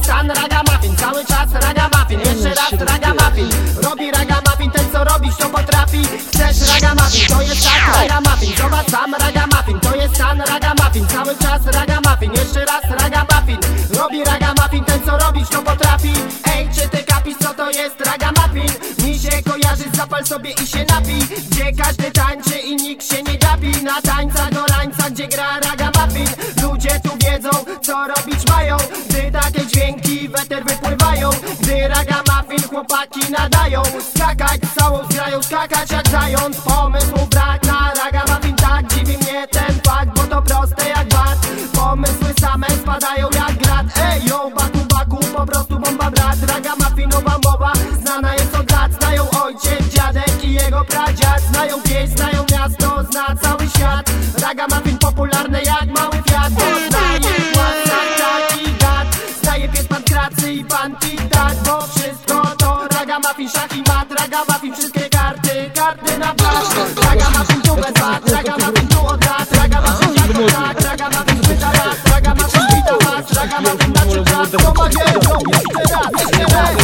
jest stan ragamuffin, cały czas ragamuffin Jeszcze raz ragamuffin. Robi ragamuffin, ten co robisz to potrafi. Chcesz ragamuffin, to jest tak ragamuffin. Zobacz sam ragamuffin, to jest stan ragamuffin. Cały czas ragamuffin, jeszcze raz ragamuffin. Robi ragamuffin, ten co robisz to potrafi. Ej, czy ty kapisz co to jest ragamuffin? Mi się kojarzy, zapal sobie i się napij Gdzie każdy tańczy i nikt się nie gapi. Na tańcach do rańca, gdzie gra ragamuffin. Ludzie tu wiedzą, co robić mają. Gdy takie dźwięki weter wypływają. Gdy ragamuffin chłopaki nadają. Skakać całą zgrają, skakać jak zając. Pomysłu brak na ragamuffin Tak dziwi mnie ten fakt, bo to proste jak bat. Pomysły same spadają jak grat. Ej, yo, baku, baku, po prostu bomba brat. Ragamuffinowa mowa, znana jest od lat Znają ojciec, dziadek i jego pradziad. Znają wieś, znają miasto, zna cały świat. Ragamuffin Pan kracy i pan tik-tak Bo wszystko to ragamuffin, szach i mat Ragamuffin, wszystkie karty, karty na plaż Ragamuffin tu bez wad, ragamuffin tu od lat Ragamuffin jak to tak, ragamuffin pyta raz Ragamuffin wita was, ragamuffin na czym czas To ma wielką, jeszcze raz, jeszcze raz